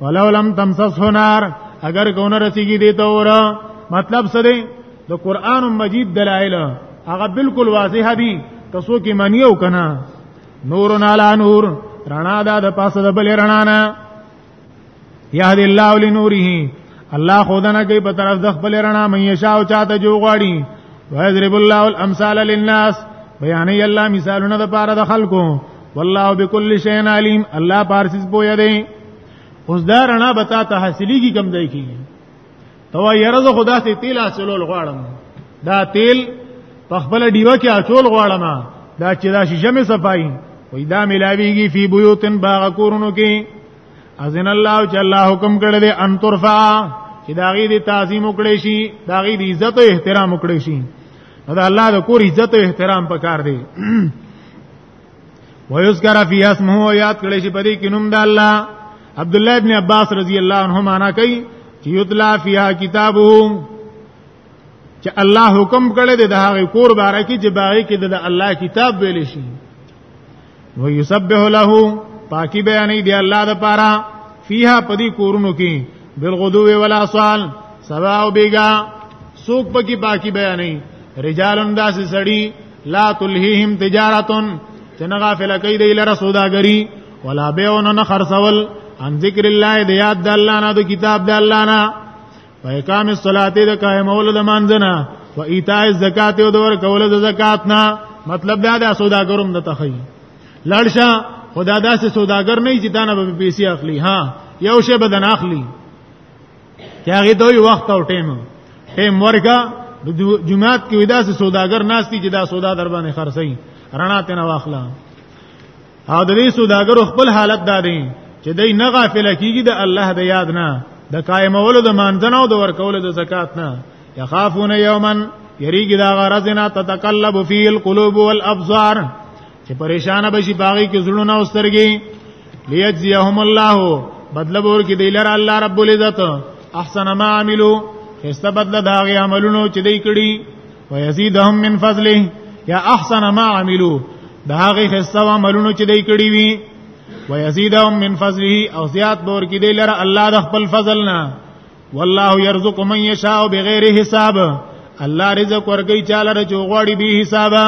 ولو لم تمسس نار اگر کونه رسیږي دې ته اور مطلب څه دی د قران مجید دلایل هغه بالکل واضح دي تاسو کې معنی او کنه نور علی نور رڼا دا د پاسه د بل رڼا نه یهدی الله لنوره الله خودنه کوي په طرف د خپل رڼا مې یشا او چاته جو غواړي ويضرب الله الامثال للناس بیانې الله مثالونه د پاره د خلکو والله بكل شيء عليم الله پارسیز پوهه دی اوس دا رڼا به تا ته حاصلېږي کم ځای کې تو یره زه خدا سي تیل حاصلول غواړم دا تیل په خپل دیوه کې اچول غواړم دا چې دا شیشه مې صفای وې دا ملاویږي فی بیوتن باغ کورونو کې اذن الله چې الله حکم کړی دی ان ترفع چې دا غي دي تعظیم وکړي شي دا غي دي عزت او احترام وکړي شي دا الله د کور عزت او احترام پکار دی ويذكر في اسمه یاد کړی چې پدې کې نوم د الله عبد الله ابن عباس رضی الله عنهما انا کوي چې یتلا فیها کتابه چې الله حکم کړی دی د هغه کور باره کې چې باغې کې د الله کتاب ویل شي و یسبح له پاکي بیانې دی الله د پاره فیها پدی کورونو کې بالغدو ولا سوال سبا او بیگا سوق پکې پاکي بیانې رجالن داسې سړی لا تلهیهم تجارتون چې نه غافل کوي دی لره سوداګری ولا بيعون نه خرڅول ان ذکر الله د یاد د الله نه د کتاب د الله نه په اقام الصلاه د قائمول د مانځنه و ایتاء الزکات او دور کول د زکات نه مطلب دا د سوداګروم د تخی لړشه خدا داسې سوداګر نه چې تانه به پیسې اخلي ها یو شی بدن اخلي چې هغه دوی وخت او ټیم ټیم ورکا جمعات کې ودا سه سوداګر ناشتي چې دا سودا در باندې خرڅي رڼا تنه واخلا او د دې سوداګر خپل حالت دا دی چې دوی نه غافل کیږي د الله د یاد نه د قائمولو د مانځنه او د ورکولو د زکات نه یخافون یومن یریګی دا غرض نه تتقلب فی القلوب والابصار چې پریشان بشي باغی کې زړونه او سترګي ليجزيهم الله بدل ور کې دی لره الله رب العزت احسن ما عملو خسته بدل دا غي عملونو چې دی کړی ويزيدهم من فضله یا احسن ما عملو دا غي خسته عملونو چې دی کړی وي ويزيدهم من فضله او زیات بور کې دی لره الله د خپل فضل نه والله يرزق من يشاء بغیر حساب الله رزق ورګي چاله رجو غواړي به حسابه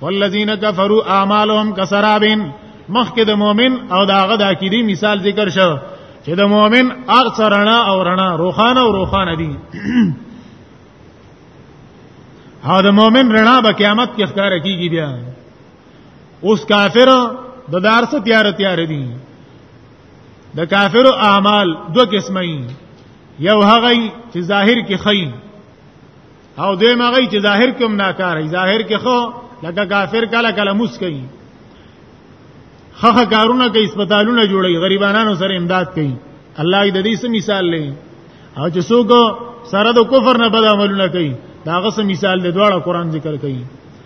والذین کفروا اعمالهم کسراب مخکې د مؤمن او داغه د عقیدی مثال ذکر شو چې د مؤمن اکثر رڼا او رڼا روخانه او روخانه دي او د مؤمن رڼا به قیامت کې ښکار کیږي بیا اوس کافر د دار څخه تیار تیار دي د کافر اعمال دو قسمه یو هغه چې ظاهر کې خیر او دې مغی چې ظاهر کوم ناکاره ظاهر کې خو لکه کافر کله کله موس کوي خخه کارونه کوي سپیټالونه جوړي غریبانو سره امداد کوي الله دې دې سم مثال لې او چې څوک سره د کفر نه بد عملونه کوي داغه سم مثال دې دواړه قران ذکر کوي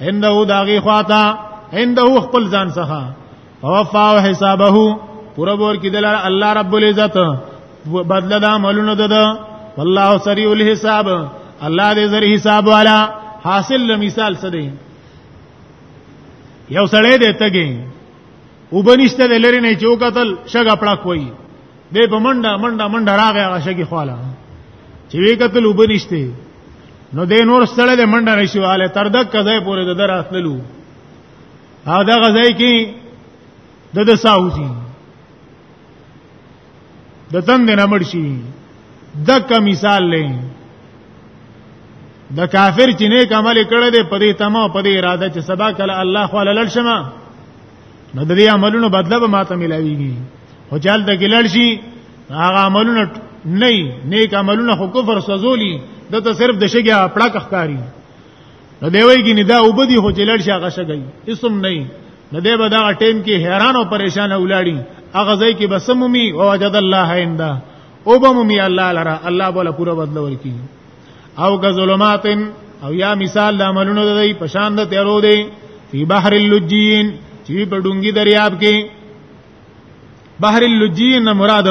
عنده داغي خواتا عنده خپل ځان څخه وفا حسابه پورا بور کې دلار الله رب العزت بدل دا ملونه دد والله سریع الحساب الله دې زر حساب والا حاصل مثال څه دی یو سړی دی تګي وبنشته لری نه چوکتل شګ پړک وای دې په منډه منډه منډه راغی هغه شګي خواله چې وی کتل وبنشته نو دې نور سره دې منډه نشواله تر دک کځای پورې د دراتلو او دا غځای کې د د ساوځي د تند نه مړ شي دک مثال لې د کافر چې نیک عمل کړی دی په دې تمه په دې اراده چې سبا کله الله خو لړ شمه نو د دې عملونو بدله به ماته ملاويږي خو چل د ګلړ شي هغه عملونه نه نیک عملونه خو کفر سزولي دته صرف د شګه پړک ښکاری نو دی وایي ګینه دا وبدي خو چې لړ شي هغه شګي اسم نه نو دی به دا ټیم کې حیران او پریشان ولاړی هغه ځای کې بسمومي او وجد الله عنده او بمومي الله لرا الله بوله پورا بدل ورکی او که ظلمات او یا مثال د عملونو د دی پشان د تیرو دی فی بحر اللجین چې په ډونګي دریاب کې بحر اللجین مراد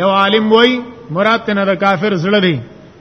یو عالم وای مراد تنه د کافر زړه دی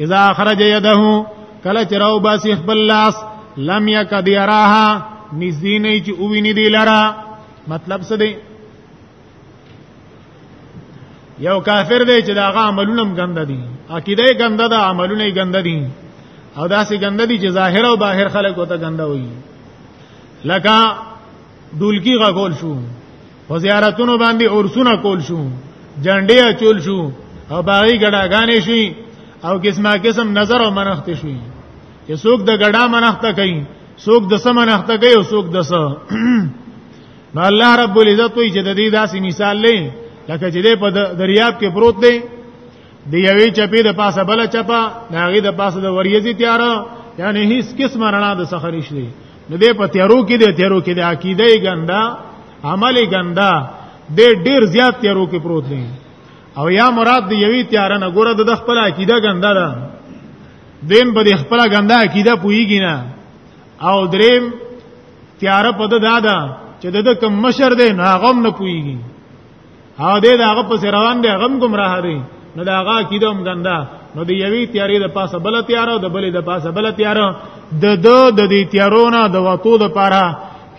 اذا خرج يده کله چې راو باسي خپل لاس لم يكد يراها نږدې نه چې اوویني دی لرا مطلب څه دی یو کافر دی چې دا غا عملونه ګنده دي عقیده ګنده ده عملونه ګنده دي او داسې ګنده دي چې ظاهر او باهر خلک وته ګنده وي لکه دولکی غول شو په زیارتونو باندې اورسونه کول شو جنډې اچول شو او باغی ګډاګانې شي او قسمه قسم نظر او منښت شي چې څوک د ګډا منښت کوي څوک د سم منښت کوي او څوک د س نو الله رب العزت وی چې د دې داسې مثال لې لکه چې په دریاب کې پروت دی د یوې چپې د پاسه بل چپا د هغه د پاسه د وریځي تیار یعنی هیڅ قسم رڼا د سخر نشته نو دې په تیارو کې دې تیارو کې د عقیده ګندا عمل ګندا دې ډیر زیات تیارو کې پروت دی او یا مراد دې یوی تیار نه ګوره د خپل عقیده ګندا ده دین په دې خپل ګندا عقیده پویږي نه او دریم تیار په د دادا چې د کوم مشر دی نه غم نه پویږي ها دې دا هغه پس روان دی غم گمراه دی نو دا هغه کیده هم ګنده نو دی یوی تیاری د پاسه بل تیار او د بلې د پاسه بل تیار د د د دې تیارونه د وتو د پاره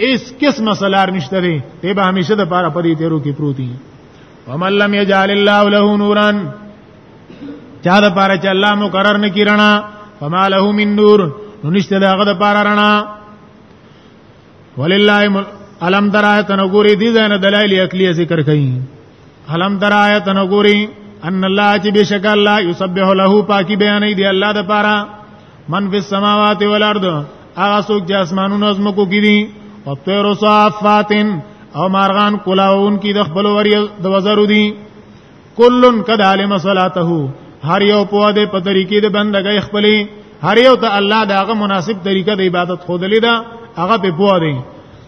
اس کس مسلار نشته دی ته به همیشه د پاره پدې تیرو کې پروتي ومن لم یجعل الله له نورا چا د پاره چې الله مقرر نه کیرنا فما له من نور نو نشته دغه د پاره رڼا ولله علم درایت نګوري دي ځنه دلایل عقلی ذکر کړي علم درایت نګوري ان الله چې بشک الله یسبح له پاکي بیان دی الله د پاره من فی السماوات والارض هغه څوک چې اسمانونو زمکو کې دي او طیر صافاتن او مارغان کلاون کې د خپل وری د وزرو دي کلن قد علم صلاته هر یو په دې په طریقې د بندګۍ خپلې هر یو ته الله داغه مناسب طریقه د عبادت خود لیدا هغه په بو دی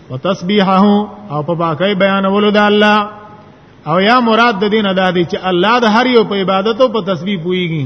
او تسبیحه او په باقی بیانولو د الله او یا مراد د دین ادا دی چې الله د هر یو په عبادت او په تسبیح پويږي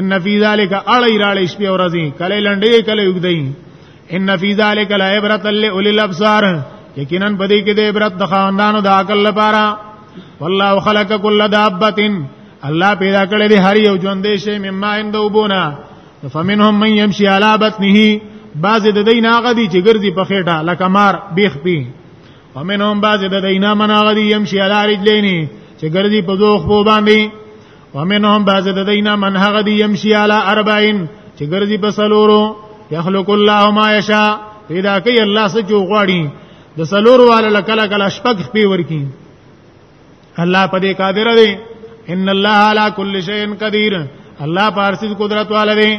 ان فی ذلک اړی راړی شپې ورځې کله لنډې کله یوګدای ان فی ذلک لا عبرت لأولی الابصار یقینا پدې کې د عبرت د خواندانو د عقل لپاره والله خلق کل دابه الله پیدا کړې دي هر یو ژوندې شی مما اند وبونه فمنهم من يمشي على بطنه بعض د دین هغه دي چې ګرځي په خېټه لکه مار بیخ پی ومنهم بعض د دینه مناغدی يمشي على رجلين چې ګرځي په دوه خو باندې ومنهم بعض د دینه من هغه دی يمشي علی 40 چې ګرځي په سلورو يخلق الله ما يشاء پیدا کوي الله څه جو غواړي د سلورو والا لکلا کلا شپږ پی ورکی الله په دې قادر دی ان الله على كل شيء قدير الله پارسي قدرت والا دی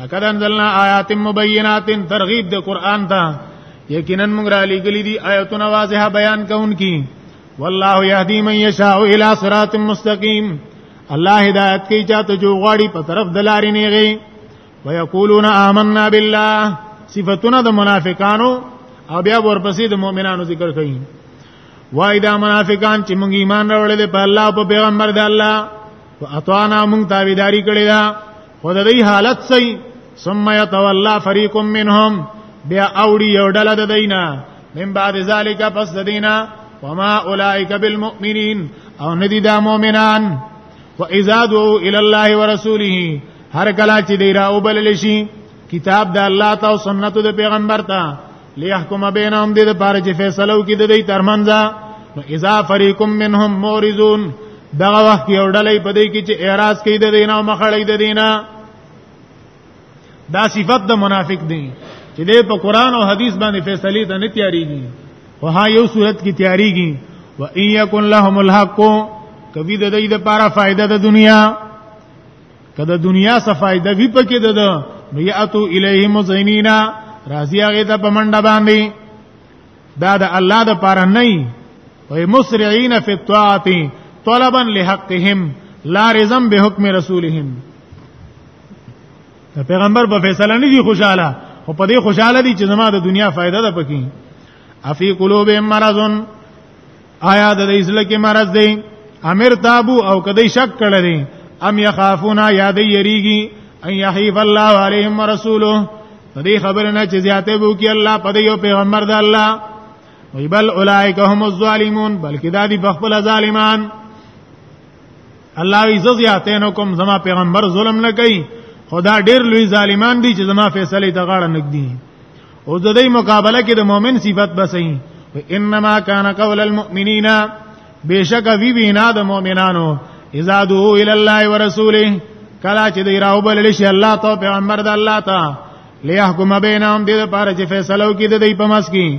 لقد انزلنا آیات مبینات ترغیب د قران ته یقینا موږ را لګلې دي آیتونه واضحه بیان کون کی والله يهدي من يشاء الى صراط مستقيم الله هدایت کوي چاته جو غواړي په طرف د لارې نه غي ويقولون آمنا بالله صفاتنا د منافقانو او بیا ورپسې د مؤمنانو ذکر کوي وای دا منافقان چې موږ ایمان راوړل په الله او په پیغمبر د الله او اطاعنا موږ تابعداري کړې ده خو د دې حالت سي ثم يتولى فريق منهم بیا اوړي یو ډله د دینه من بعد ذالک پس دینا وما اولئک بالمؤمنین او ندی دا مؤمنان و اذا دعوا الى الله ورسوله هر کلا چې دی را وبلل شي کتاب د الله ته او سنت د پیغمبر ته ليحكم بينهم دې لپاره چې فیصله وکړي د دې ترمنځ نو اذا فريق منهم مورزون دغه وخت یو ډلې پدې کې چې اعتراض کوي د دینه او مخړې د دینه دا صفت د منافق دی چې دې په قران او حديث باندې فیصله ته نه تیاریږي او ها یو صورت کې تیاریږي و ان یکن لهم الحق کبي د دې لپاره فائدہ د دنیا کله دنیا څخه فائدہ وی پکې ده نو یاتو الیهم زینینا راضی هغه ته پمنډه باندې دا د الله د پاره نه وي مسرعين في الطاعه طلبا لحقهم لا رزم بحكم رسولهم د پیغمبر په فیصله نه دي خوشاله خو په دې خوشاله دي چې زما د دنیا فائدہ ده پکې افی قلوب مرضون آیا د اسلام کې مرض دی امر تابو او کدی شک کړی دی ام یخافون یاد یریږي ان یحیف الله علیهم ورسوله دې خبر نه چې زیاته بو کې الله په دې پیغمبر د الله وی بل اولائک هم الظالمون بلکې دا دي بخبل ظالمان الله وی زیاتین کوم زما پیغمبر ظلم نه کوي خدا ډیر لوی ظالمان دي چې زما فیصله ته غاړه نګدي او د دې مقابله کې د مؤمن صفت بسې انما کان قول المؤمنین بشک وی وینا د مؤمنانو اذا دعو الى الله ورسوله کلا چې دی راو بلل شي الله ته پیغمبر د الله ته ليحكم بينهم دې لپاره چې فیصلو کې د دې په مس کې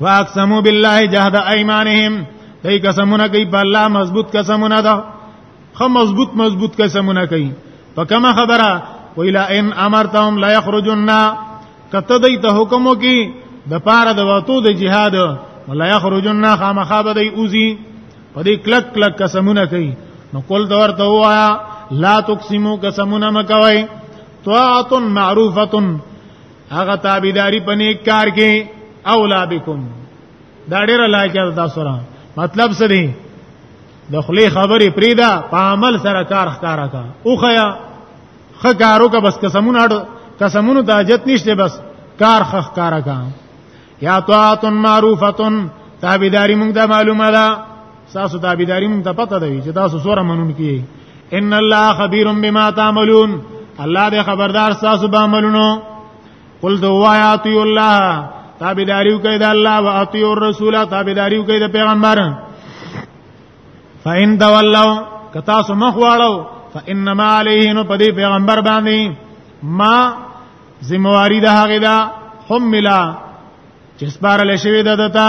واقسموا بالله جهد ايمانهم دای قسمونه کوي په الله مضبوط قسمونه ده خو مضبوط مضبوط قسمونه کوي په کومه خبره ویلا ان امرتهم لا يخرجن کته دای ته حکم وکي د پاره د واتو د جهاد ولا يخرجن خامخا به دی اوزي په دې کلک کلک قسمونه کوي نو کول دا ورته وایا لا تقسمو قسمونه مکوي طاعت معروفه هغه تابعداري په نیک کار کې اولا بكم دا ډیره لایقه ده سره مطلب څه دی د خلی خبرې پریدا په عمل سره کار ښکارا کا اوخیا خکارو کا بس قسمونه اډ قسمونو د حاجت نشته بس کار خخکارا کا یا طاعت معروفه تابعداري مونږ ته معلومه ده تاسو تابعداري مونږ ته پته دی چې تاسو سوره منون کیږي ان الله خبير بما تعملون الله دې خبردار تاسو به عملونو قل دوایا اطیع الله تابعداریو کوي د الله او اطیع الرسول تابعداریو کوي د پیغمبر فإن تولوا کتا سو مخ واړو فإنما عليه نو پدی پیغمبر باندې ما ذمہواری ده هغه ده حملا چې سپار له شوی ده دتا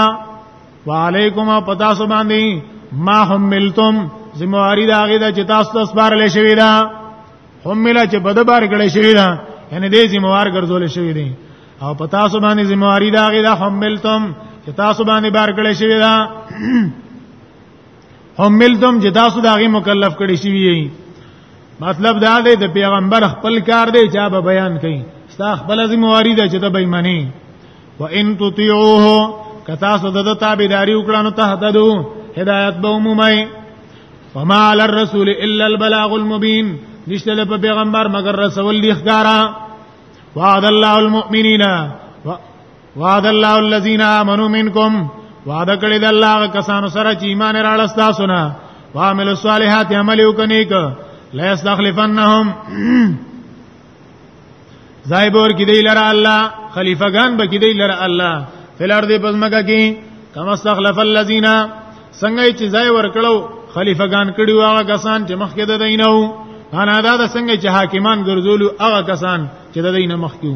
وعلیکم پتا سو باندې ما حملتم ذمہواری ده هغه ده چې تاسو ته سپار له شوی ده حملا چې بده بار کړی شوی ده یعنی دې ذمہوار ګرځول شوی دي او پتا سو باندې ذمہواری ده هغه ده حملتم چې تاسو باندې بار کړی شوی ده هم ملتم چې تاسو دا غي مکلف کړی شي وي مطلب دا دی د پیغمبر خپل کار دی چې به بیان کړي ستا خپل ذمہ واری ده چې ته به معنی و ان تطيعوه کتا سو د تابعداري وکړه نو تهتدو هدایت به مومي وما على الرسول الا البلاغ المبين نشته له پیغمبر مگر رسول دی ښکارا وعد الله المؤمنین وعد الله الذين امنوا منكم وعد کړی د الله کسانو سره چې ایمان راړل تاسو نه وعمل الصالحات عمل وکنیک لا استخلفنهم زایبور کې دی لره الله خلیفګان به کې دی لره الله فلر دې پزماګه کې کما استخلف الذين څنګه چې زای ور کړو خلیفګان کړي واغه کسان چې مخکې د دینو انا دا د څنګه چې حاکمان ګرځولو هغه کسان چې د دینه مخکې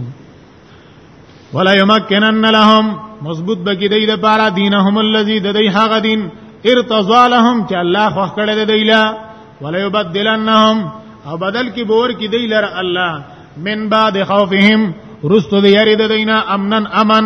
ولا یمکنن لهم مضبوط بکی دی د پارا دینهم الذی د دی هغه دین ارتضا لهم چې الله خو کړه د دی لا ولا یبدلنهم او بدل کی بور کی دی لر الله من بعد خوفهم رستو دی یری د دینا امنن امن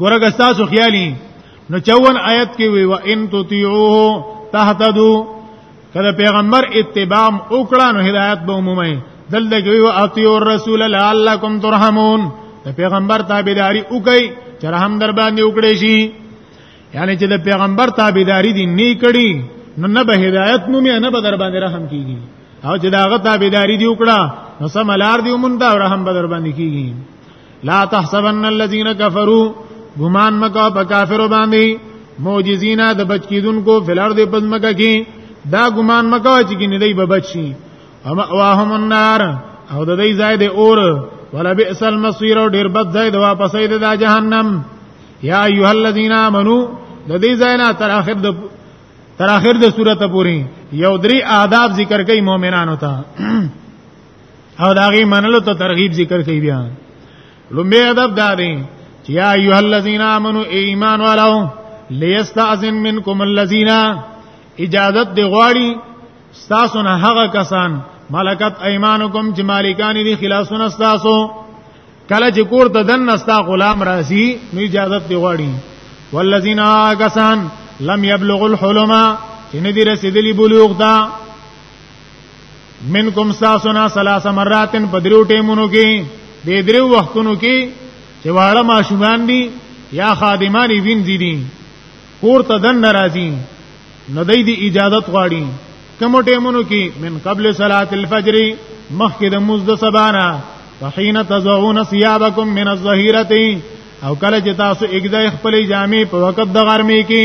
ګورګه تاسو خیالي نو 54 آیت کې وی و ان تطیعوه تهتدو کله پیغمبر اتباع وکړه نو هدایت به عمومي دلته کې وی اطیعوا الرسول لعلکم ترحمون د پیغمبر تابعداري وکړي چې رحم در باندې وکړي شي یعنی چې د پیغمبر تابعداري دي نه کړي نو نه به هدایت مومي نه به در باندې رحم کیږي او چې داغه تابعداري دی وکړه نو سم لار دی مونږ دا رحم به در باندې کیږي لا تحسبن الذين كفروا ګمان مکو په کافر باندې معجزینا د بچ کیدونکو فلر دې پزمکه کې دا ګمان مکو چې کې ندی به بچي اما واهم النار او د دې ځای د اور ولا بئس المصير او ډیر بد ځای د واپسې د جهنم یا ایها الذین آمنو د دې ځای نه تر اخر د تر اخر د سورته پوری یو درې آداب ذکر کوي مؤمنانو ته او دا غي منلو ته ترغیب ذکر کوي بیا لومبه ادب دا دی چې یا ایه الذین آمنو ایمان والو لیستاذن منکم الذین اجازت دی غواړي تاسو نه هغه کسان ملکت ایمانکم چې مالکان دي خلاصونه تاسو کله چې کور ته دن نستا غلام راسي نو اجازه دی غواړي والذین آکسان لم یبلغوا الحلم چې ندی رسیدلی بلوغ دا منکم ساسنا ثلاث مراتن په دریو ټیمونو کې د دریو وختونو کې چې واړه ماشومان دي یا خادمان یې وینځي دي کور ته دن ناراضي نو دای دی اجازه غواړي کوم ټیمونو کې من قبل صلاه الفجر مخکې د مزد سبانا وحين تزعون ثيابكم من الظهيره او کله چې تاسو اګدای خپلې جامې په وخت د غرمې کې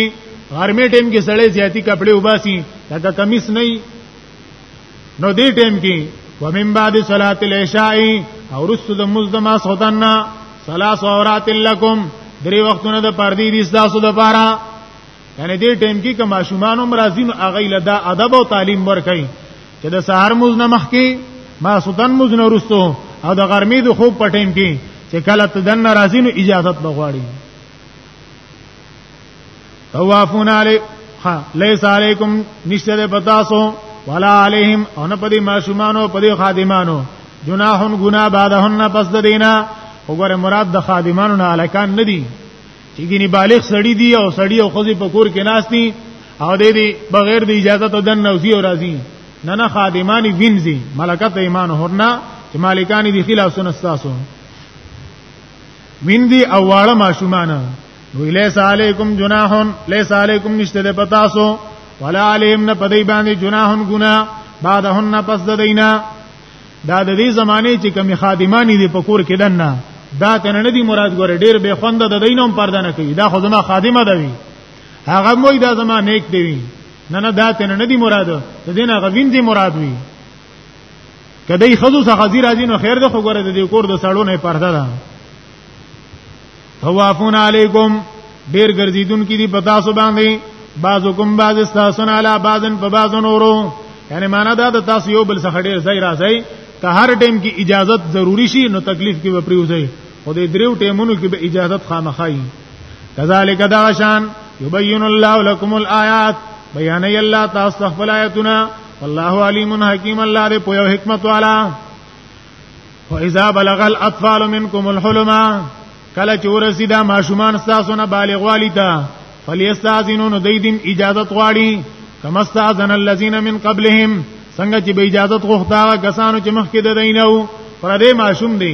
غرمې ټیم کې سړې زیاتی کپڑے وباسي لکه کمیس نه نو دې ټیم کې ومن بعد صلاه العشاء او رسو د مزدما سوتنا ثلاث اورات لکم درې وختونه د پردي دي تاسو د پاره یعنی دې ټیم کې کوم شومان هم راځي نو هغه لدا ادب او تعلیم ورکړي چې د سهار موز نه مخ کې ما سوتن موز نه ورستو او د غرمې د خوب په ټیم کې چې کله تدن ناراضی نو اجازه بغواړي توافون علی ها لیس علیکم نشته پتاسو ولا علیہم او نه پدی ماشومانو پدی خادمانو جناحن گنا بعدهن پس د دینا وګوره مراد د خادمانو نه الکان ندی چې ګینه بالغ سړی دی او سړی او خزي په کور کې ناشتي او دې دې بغیر د اجازه ته دن نوسی او راځي نه نه خادمانی وینځي ملکت ایمان هرنا چې مالکانی دی خلاف سن استاسو وینځي او واړه ماشومان وی لیس علیکم جناحون لیس علیکم نشته د پتاسو ولا علیهم نه پدی باندې جناحون ګنا بعدهن پس د دینه دا د دې زمانه چې کمی خادمانی دی په کور کې دنه دا تنه نه دی مراد ګوره ډیر به خوند د دینوم پرده نه کوي دا خو زما خادمه ده وی هغه موي دا زما نیک دی وی نه نه دا تنه نه دی مراد د دین هغه وین دی مراد وی کدی خزو څخه زیرا دین خیر ده خو ګوره د دې کور د سړو نه پرده ده طوافون علیکم ډیر ګرځیدون کې دي پتا سو باندې بعضو کوم بعض استاسن علی بعضن په بعض نورو یعنی معنا دا د تاسو یو بل څخه ډیر ځای راځي ته هر ټیم کې اجازت ضروری شي نو تکلیف کې به پریوځي خو دې دریو ټیمونو کې به اجازت خامخای کذالک دا شان یبین الله لكم الآیات بیان الله تاسو خپل آیاتونه والله علیم حکیم الله دې په حکمت والا فاذا بلغ الاطفال منكم الحلم کله چې ورسیدا ماشومان تاسو نه بالغ والی تا فليستاذنون دیدن اجازه غواړي کما استاذن الذين من قبلهم څنګه چې به اجازه غوښتا کسانو چې مخکې د دینو پر دې ماشوم دی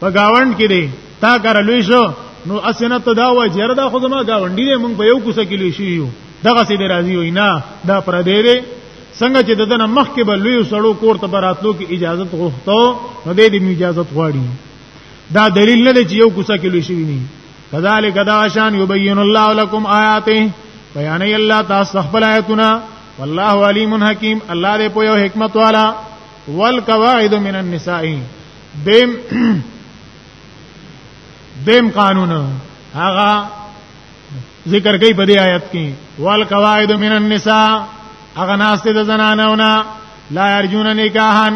په گاوند کې دی تا کار لوي شو نو اسنه ته دا وای جره دا خو زما گاونډي دی مونږ په یو کوڅه کې لوي شو دغه سي دی راضي وینا دا پر دې څنګه چې ددنه مخ کې به لوی سړو کور ته براتلو کې اجازه غوښتو نو دې دې اجازه غواړي دا دلیل نه دی چې یو کوڅه کې لوي شوی نه کذالک دا شان یبین الله لكم آیاته بیان الله تاسو خپل آیتونه والله علیم حکیم الله دې په یو حکمت والا والقواعد من النساء دیم دیم قانون هغه ذکر کوي په دې آیت کې وال قواعد من النساء هغه ناس ته د زنانونه لا ارجون نکاحن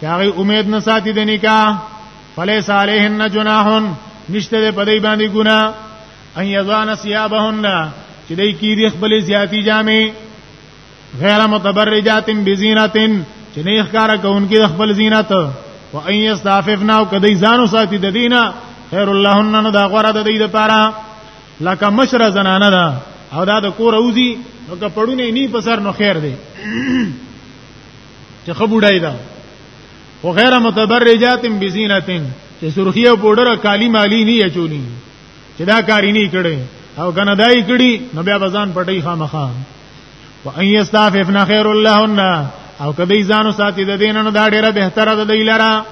چې هغه امید نه ساتي د نکاح فلیس علیهن جناح نشته په دې باندې ګنا ان یزان ثيابهن چې دې کې دې خپل زیاتی جامې غیر متبرجات بزینتن چې نه ښکار کوونکې د خپل زینت و ان یستعففنا او کدی ځانو ساتي د دینه خیر اللهن نو دا غره د دې لپاره لکه مشره زنانه ده او دا د کور اوزی نو که پړونه نی په سر نو خیر دی چې خبوډای ده خو غیر متبرجات بزینتن چې سرخی او پودر کالی مالی نه چولی چې دا کاری نه کړي او کنه دای کړي نو بیا بزان پټي خامخا و ان یستعففن خیر اللهن او کدی ځانو ساتي د دینونو دا ډیره بهتره ده دی لره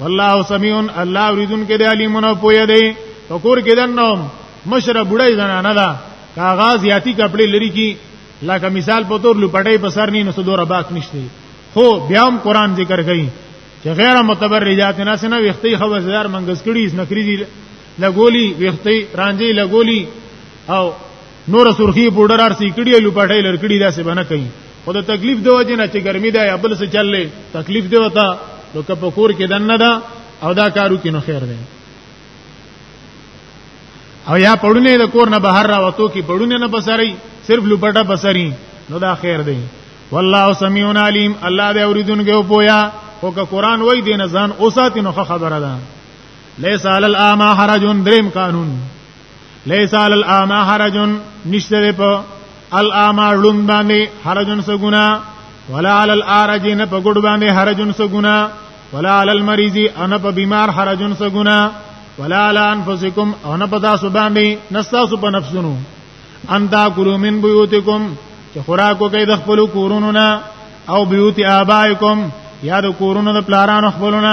والله سميع الله اوریدون کې دی علیمون او پوهه دی فکر کې دنوم مشره بډای زنانه ده کاغذ یاتی کپڑے لري کی لکه مثال په تور لپټای په سر نه نو دوره باک نشته خو بیا هم قران ذکر کوي چې غیر متبرجات نه سنه وختي خبردار منګس کړي اس نکري دي لګولي وختي رانجي لګولي او نور سرخی پودر ار سی کړي لو پټای لر کړي دا څه بنه کوي خو د تکلیف دی وجه نه چې ګرمي ده یا بل څه چللې تکلیف دی وتا نو که په کور کې دنه ده او دا کارو کې نو خیر دی او یا پړونه د کور نه بهر راوتو کې پړونه نه بسري صرف لوپټه بسري نو دا خیر دی والله سميع عليم الله دې اوریدونکو او پویا او که قران وای دین ځان اوسات نو خبره ده ليس على الاما حرج دریم قانون ليس على الاعمى حرج نشته په الاعمى لون باندې حرج سګنا ولا على الارج نه په ګډ باندې حرج سګنا ولا على المريض ان په بیمار حرج سګنا ولا على انفسكم ان په تاسو باندې نستاسو په نفسونو ان تا کلو من بيوتكم چې خوراکو کوي د خپل کورونو نه او بيوت آبائکم یا د کورونو د پلارانو خپلونه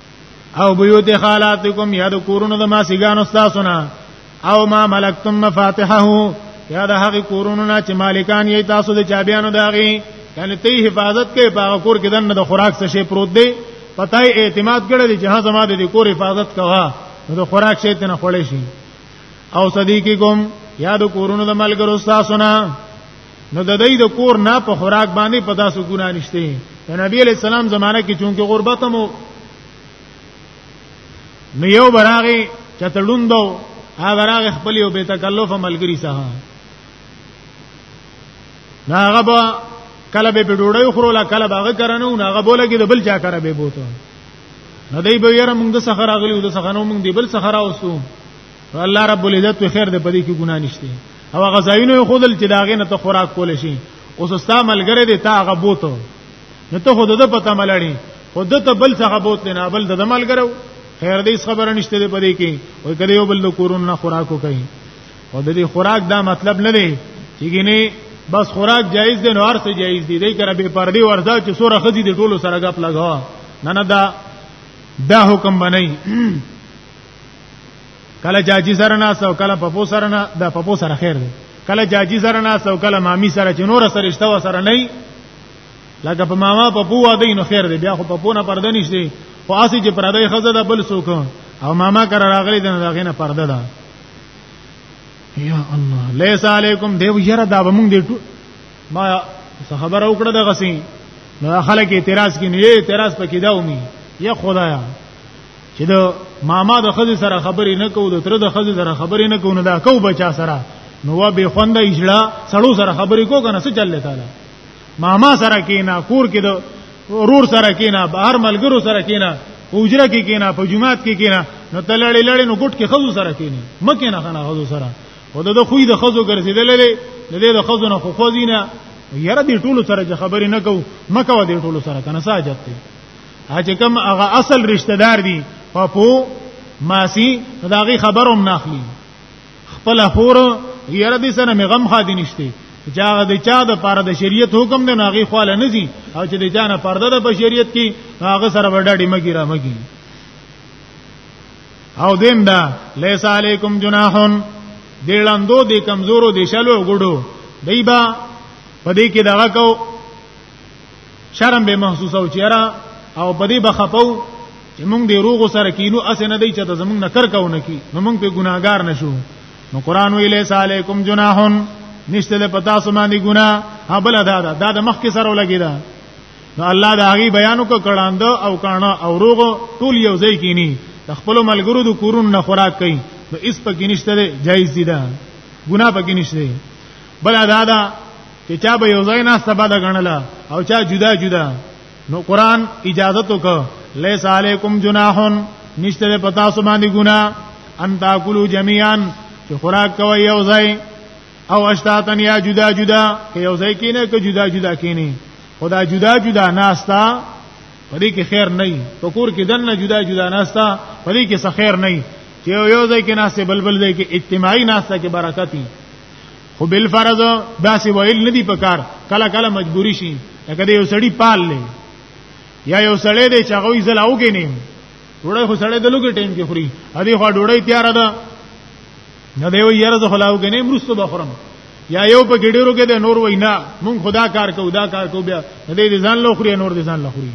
او بیوت خالاتکم یا د کورونو د ماسیګانو تاسو نه او ما ملکتم مفاتحه یا د هغه کورونو نه چې مالکان یې تاسو د چابیانو داغي یعنی ته حفاظت کوي په کور کې دنه د خوراک څه شي پروت دی پتاي اعتماد کړی دی چې ها زما د کور حفاظت کوا نو د خوراک شي ته نه خړې شي او صدیقکم یا د کورونو د ملګرو تاسو نه نو د دې د کور نه په خوراک باندې په داسو ګنا نشته د نبی علی السلام زمانه کې چونکه غربت مو نو یو براغه چتړوندو هغه براغه خپل یو به تکلف ملګری سه نه هغه به کله به ډوډۍ خورو لا کله به هغه کرنو نه هغه بوله کې د بل چا کار به بوته نه دی به یره موږ د سخر اغلی د سخنو موږ دی بل سخر اوسو الله رب العزت په خیر دې پدې کې ګناه نشته او غزاینو خودل چې داغه نه ته خوراک کول شي اوس ستا ملګری دې تا هغه بوته نو ته خود د پته ملړی خود ته بل څه بوت نه بل د ملګرو خیر دې خبره نشته دې پدې کې وای کله یو بل د کورون نه خوراکو کوي او د دې خوراک دا مطلب نه دی چې ګینه بس خوراک جایز دی نو هر څه جایز دی دې کړه به پردي ورځا چې سوره خدي دې ټولو سره غپ لګا نه نه دا دا حکم بنئ کله جاجی سره نه سو کله پپو سره نه د پپو سره خیر دی کله جاجی سره نه سو کله مامی سره چې نور سره اشتوا سره نه لکه په ماما پپو واده نو خیر دی بیا خو پپو نه پرده نشته خو اسی چې پرده خزه ده بل څوک او ماما کرا راغلی دنه داغه نه پرده ده یا الله لیس علیکم دیو یره دا بمون دی ما خبر او کړه د غسی نو خلک اعتراض کینی اعتراض پکې دا ومي یا خدایا چې د ماما د خزې سره خبرې نه کوو د تر د خزې سره خبرې نه کوو نه دا کو بچا سره نو وا به خوند ایجلا سړو سره خبرې کو کنه څه چلې تعالی ماما سره کینا کور کې د رور سره کینا بهر ملګرو سره کینا اوجره کې کینا په جمعات کې کینا نو تلړې لړې نو ګټ کې خزو سره کینی مکه نه خنه خزو سره او د خوې د خزو ګرځیدلې د دې د خزو نه خو خوځینا یره دې ټولو سره خبرې نه کو مکه و دې ټولو سره کنه ساجت هغه کوم هغه اصل رشتہ دار دي پپو ماسی داغي خبروم ناخلی خپل خور یره دې سره مې غم خادي نشته چاغه د چا د پاره د شریعت حکم دی ناغي خواله نه دي او چې د چا نه پرده د بشریت کې هغه سره وډاډي مګی را مګی او دین دا لیس علیکم جناحون دی لاندو دی کمزورو دی شلو ګډو دیبا پدې کې دغه کو شرم به محسوس او چیرې او په دې بخپو چې موږ دې روغ سره کینو اس نه دی چې زموږ نه کر کاونه کی نو موږ په ګناګار نشو نو قران ویلې علیکم جناحون نشته له پتا سما دي ګنا ابل ادا دا دا د مخ کې سره ولګی دا نو الله دا غي بیان کو کړاند او کانا او روغ ټول یو ځای کینی د خپل ملګرو د کورون نه خوراک کین نو اس په کې نشته جایز دي دا ګنا په کې نشته بل ادا دا چې چا به یو ځای ناسته بده غنله او چا جدا جدا نو قران اجازه تو کو لیس علیکم جناحون نشته پتا سو باندې ګنا ان تاکلوا جميعا چې خوراک کوي یو ځای او اشتاتن یا جدا جدا کې یو ځای کینه که جدا جدا کینی خدا جدا جدا ناستا پدې کې خیر نه پکور کې دنه جدا جدا ناستا پدې کې څه خیر نه چې یو ځای کې ناسته بلبل ځای کې اجتماعي ناسته کې برکت خو بل فرض داسې ویل ندی پکار کله کله مجبوری شي لکه یو سړی پال لې یا یو سړی دی چې هغه زلا وګی نه ډوړی خو سړی د لوګي ټیم کې خوري ا دې خو ډوړی تیار ده نه دی وی یره زه خلاو کې نه مرستو بخورم یا یو په ګډیرو کې د نور وینا مونږ خدا کار کو دا کار کو بیا دې دې ځان لوخري نور دې ځان لوخري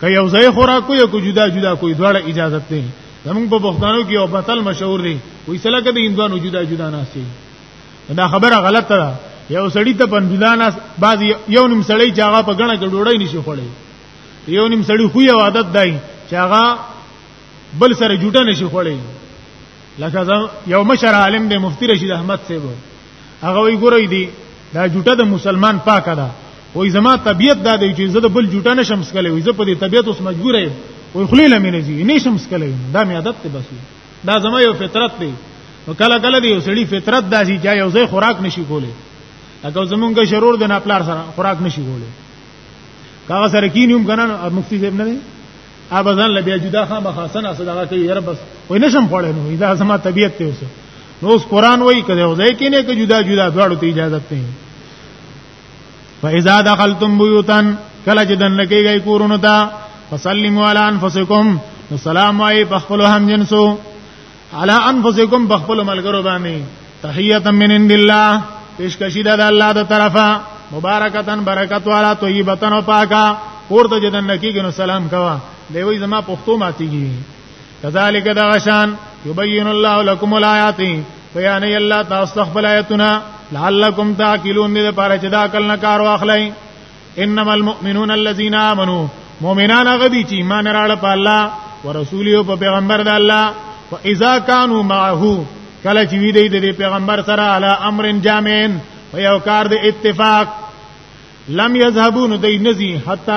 که یو ځای خورا کو یو جدا جدا کوئی دواړه اجازه ته زمونږ په بوختانو کې یو بتل مشهور دی وې سلا کې د هندوانو جدا جدا ناسي دا خبره غلطه ده یو سړی ته پنځلانه بعض یو نیم سړی چې هغه په غنه کې ډوړی نشي خړی یو نیم سړی خو یو عادت دی چې هغه بل سره جوټه نشي خړی لکه یو مشر عالم دی مفتی رشید احمد صاحب هغه وی ګورې دی دا جوټه د مسلمان پاکه ده وای زما طبیعت دا دی چې زه د بل جوټه نشم سکلې وای زه په دې طبیعت اوس مجبور یم وای خلیل مې نه زی نشم سکلې دا مې عادت ته بس دا زما یو فطرت دی نو کله کله دی یو سړی فطرت داسي چې یو ځای خوراک نشي کولی لکه زمونږ شرور د ناپلار سره خوراک نشي کولی کاغه سره کینیوم کنه مفتی صاحب نه ابزان لبیا جدا خامه حسن اسد هغه کوي یره بس وای نشم خوړې نو دا زما طبیعت ته اوس نو اوس قران وای کده وځي کینه کې جدا جدا دواړو ته اجازه ته فاذا دخلتم بيوتا کله چې دن کېږي کورونو ته فسلموا على انفسكم السلام علی بخل هم جنسو على انفسكم بخل ملګرو باندې تحیه من عند الله پیشکشی ده د الله د طرفه مبارکتن برکت والا طیبتن او پاکا پورته جدن نکیږي نو سلام کوا دی وای زما پښتو ماتیږي کذالک دا غشان یبین الله لكم الایات بیان الله تاسو خپل آیاتنا لعلکم تاکلون دې لپاره چې دا کل نه کار واخلئ انما المؤمنون الذين امنوا مؤمنان غدي چې ایمان راړه په الله ورسول او په پیغمبر د الله فاذا كانوا معه کله چې وی دی د پیغمبر سره علی امر جامعین په یو کار د اتفاق لم یذهبون دای نزی حتا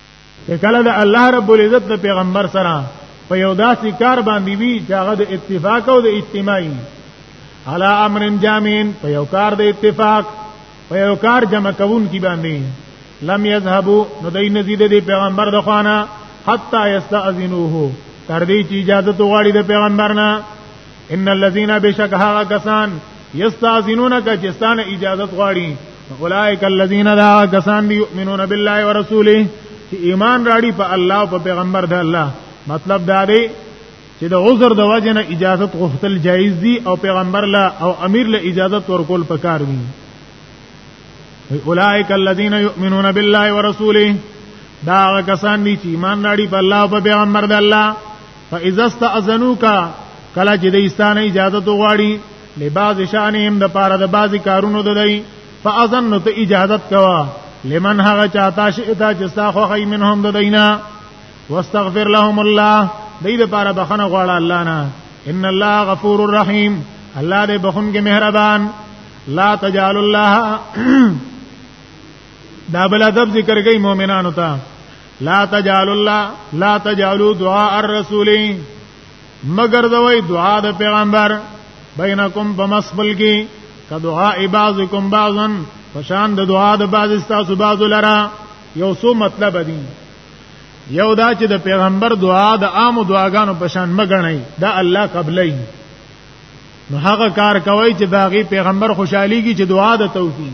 چې کله د الله رب العزت د پیغمبر سره په یو داسې کار باندې وی چې هغه د اتفاق او د اجتماعي علا امر جامین په یو کار د اتفاق په یو کار جمع کوون کی باندې لم يذهبوا نو دای نزيد دی پیغمبر د خوانه حتا يستاذنوه تر دې چې اجازه تو غاړي د پیغمبر نه ان الذين بشکها کسان یستاذنونک جستان اجازه غواړي اولائک الذین دا کسان دی یؤمنون بالله ورسوله چې ایمان راړي په الله او په پیغمبر د الله مطلب دا دی چې د عذر د وجه نه اجازه غوښتل جایز دي او پیغمبر لا او امیر له اجازه ورکول پکار دي اولائک الذین یؤمنون بالله ورسوله دا کسان دي چې ایمان راړي په الله او په پیغمبر د الله فاذا استاذنوک کله چې د ایستانه اجازه تو غواړي لباز شانهم د پاره د بازي کارونو ددای فاذن نو ته اجازه کوا لمن هغه چاته شئتا چې ستا خو خی منهم ددینا واستغفر لهم الله دې د پاره بخنه غواړه الله نه ان الله غفور الرحیم الله دې بخون کې مهربان لا تجعل الله دا بل ادب ذکر کوي مؤمنانو ته لا تجعل الله لا تجعلوا دعاء الرسول مگر دوی دعا د پیغمبر بینکم بمسبل کی که دعا بعضکم بعضا فشان د دعا د بعض استاسو بعض لرا یو سو مطلب دی یو دا چې د پیغمبر دعا د عام دعاګانو پشان مګنئ دا الله قبلای نو هغه کار کوي چې باغی پیغمبر خوشحالي کی چې دعا د توفیق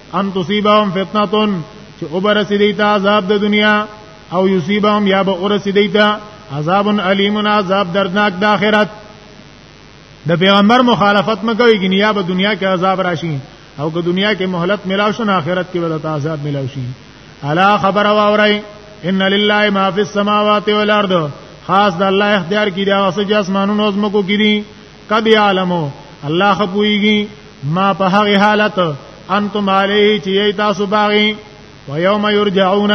ان تصيبهم فتنه چې وبرسي دیتا عذاب د دنیا او یصيبهم یا به ورسي دیتا عذاب الیم عذاب دردناک د آخرت د پیغمبر مخالفت مکوي کې نیا به دنیا کې عذاب راشي او که دنیا کې مهلت ملاو شو نه آخرت کې به عذاب ملاو شي الا خبر او اوري ان لله ما فی السماوات والارض خاص د الله اختیار کې دی هغه چې اسمانونو او زمکو کې دي قد يعلمو الله خپويږي ما په هغه حالت انتم عليه چې تاسو باغی و یوم یرجعون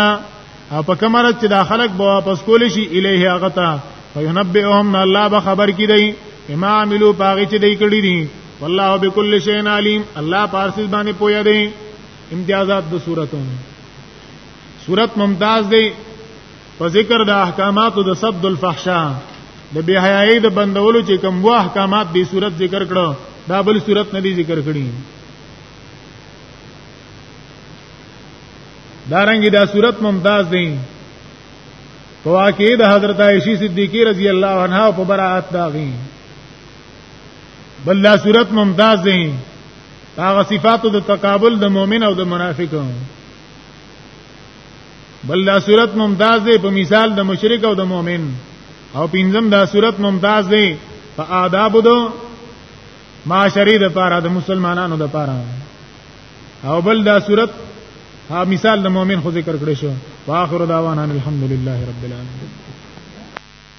او په کمر چې دا خلق به واپس کول شي الیه هغه ته فینبئهم الله به خبر کی دی بما عملو پاغی چې دی کړی دي والله بكل شيء عليم الله پارسیز باندې پوهه دی امتیازات د صورتونو صورت ممتاز دی په ذکر د احکاماتو د سد الفحشاء د بی حیاي د بندولو چې کوم واه احکامات دی صورت ذکر کړو دا بل صورت نه دی ذکر کړی دارنګ دا صورت ممتاز دی په واقع د حضرت عائشہ صدیقہ رضی الله عنها په برائت داغي بل دا صورت ممتاز دی هغه صفاتو د تقابل د مؤمن او د منافق بل دا صورت ممتاز دی په مثال د مشرک او د مؤمن او پنځم دا صورت ممتاز دی په آداب دو معاشري د پاره د مسلمانانو د پاره او بل دا صورت ها مثال د مؤمن خو ذکر کړی شو واخر دعوانا الحمدلله رب العالمین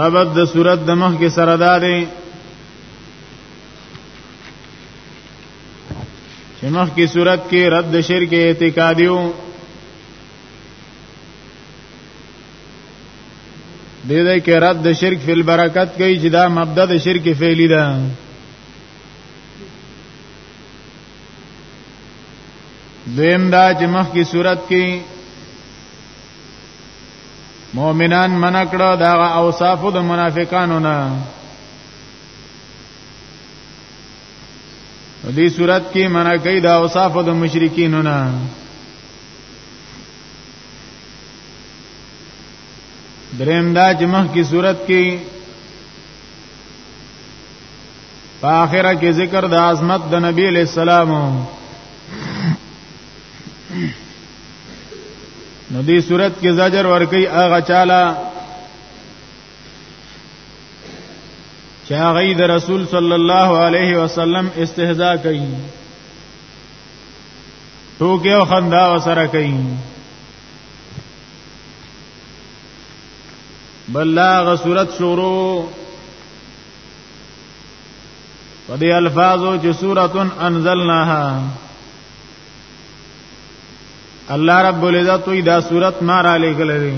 ربط د صورت د مخ کې سره دا دی چې مخ کې صورت کې رد شرک اعتقادیو دې دې کې رد د شرک فل برکت کوي چې دا مبدا د شرک فعلی ده دویم دا چې مخ کی صورت کې مؤمنان منع کړه دا اوصاف د منافقانو نه دې صورت کې منع کوي دا اوصاف د مشرکین نه دریم دا چې مخ کی صورت کې په اخره کې ذکر د عظمت د نبی له سلامو نو دې صورت کې زجر ورکي هغه چاله چې هغه د رسول صلی الله علیه وسلم استهزاء کوي ټوکې او خندا وسره کوي بلاغ صورت شروع په دې الفاظو چې سورۃ انزلناها الله رب العزت وی دا صورت ما را لګل دي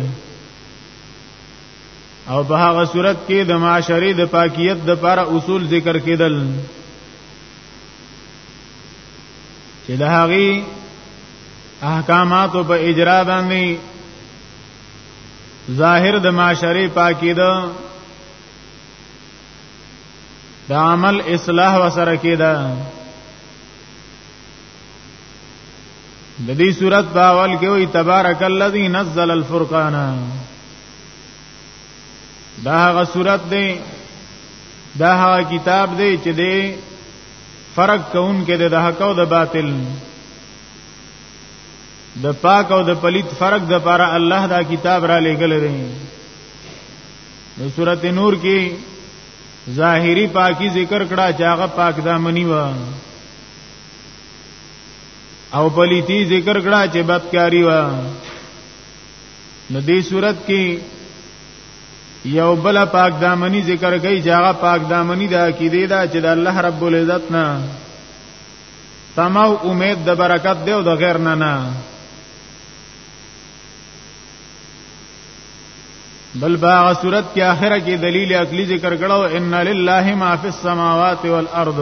او په هغه صورت کې د معاشري د پاکیت د لپاره اصول ذکر کېدل چې د هغه احکاماتو په اجرا باندې ظاهر د معاشري پاکی ده د عمل اصلاح وسره کېده د دې صورت په اول کې وي تبارک الذی نزل الفرقان دا هغه صورت دی دا هغه کتاب دی چې دی فرق کون کې د حق او د باطل د پاک او د پلیت فرق د پاره الله دا کتاب را لېګل دی نو سورته نور کې ظاهری پاکی ذکر کړه چې هغه پاک دامنی و او پلیتی ذکر کړه چې بدکاری و نو دې صورت کې یو بل پاک دامنی ذکر کوي چې هغه پاک دامنی د عقیده دا چې د الله رب العزت نه تماو امید د برکت دی او د غیر نه نه بل باغ صورت کې اخره کې دلیل عقلی ذکر کړو ان لله ما فی السماوات والارض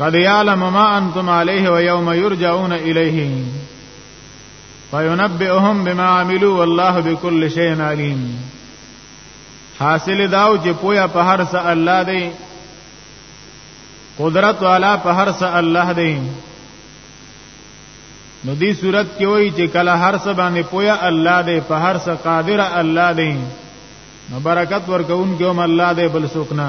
قد يعلم ما انتم عليه ويوم يرجعون اليه فينبئهم بما عملوا والله بكل شيء عليم حاصل داو چې پویا په هر څه الله دی قدرت والا په هر څه الله دی نو دې صورت کې وایي چې کله هر څه باندې پویا الله دی په هر څه قادر الله دی نو برکت ورکون کوم الله دی بل سوکنا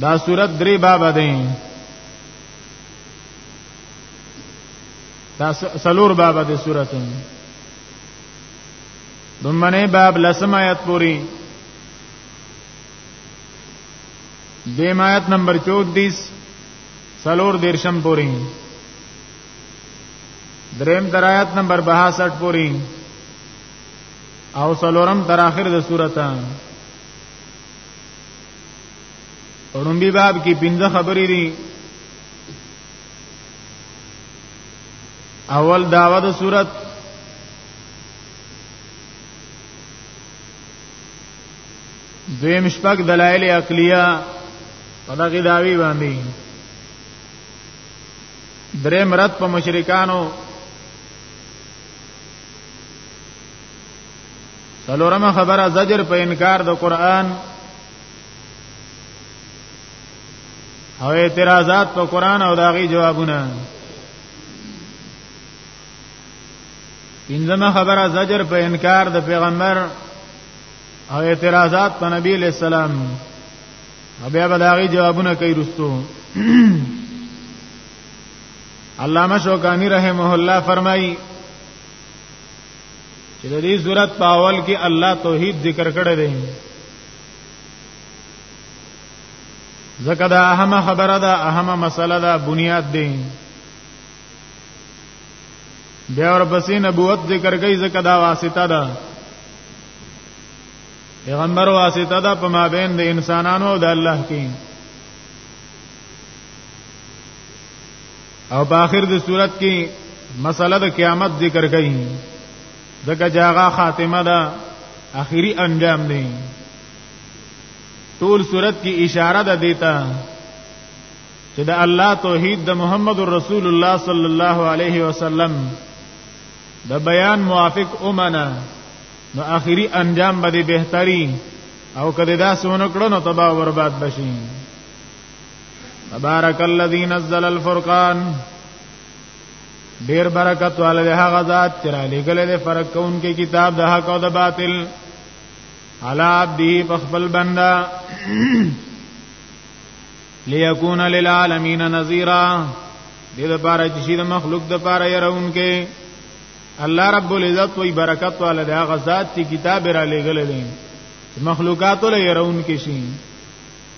دا صورت درې باب دی دا سلور باب دی صورت دمنه باب لسم آیت پوری دیم آیت نمبر 34 سلور دیرشم پوری دریم تر آیت نمبر 62 پوری او سلورم تر اخر د سورته رومبي باب کې پنځه خبرې دي اول داوا د صورت دویم شپږ دلایل عقلیه په دغه داوی باندې درې مرد په مشرکانو څلورمه خبره زجر په انکار د قران او اعتراضات په قران او داغي جوابونه پنځمه خبره زجر په انکار د پیغمبر او اعتراضات په نبی علیہ السلام بیا به داغي جوابونه کوي رستو علامه شوکانی رحمه الله فرمایي چې د دې صورت په اول کې الله توحید ذکر کړی دی ځکه دا اهمه خبره ده اهمه مسله ده بنیاد دی بیا ورپسې نبوت ذکر کوي ځکه دا واسطه ده پیغمبر واسطه ده په مابین د انسانانو او د الله کې او په اخر د صورت کې مسله د قیامت ذکر کړي ځکه چې هغه خاتمه ده اخیری انجام دی ټول صورت کې اشاره ده دیتا چې د الله توحید د محمد رسول الله صلی الله علیه وسلم د بیان موافق اومنه نو اخیری انجام به بهتري او کله دا سونه کړو نو تبا برباد بشي تبارک الذی نزل الفرقان ډیر برکت والے هغه ذات چې را لګل دي فرق کون کې کتاب د حق او د باطل علا عبدی بخبل بندا ليكون للعالمین نذیرا دې د پاره چې شي د مخلوق د پاره يرون کې الله رب العزت وی برکت والے هغه ذات چې کتاب را لګل دي مخلوقات له يرون کې شي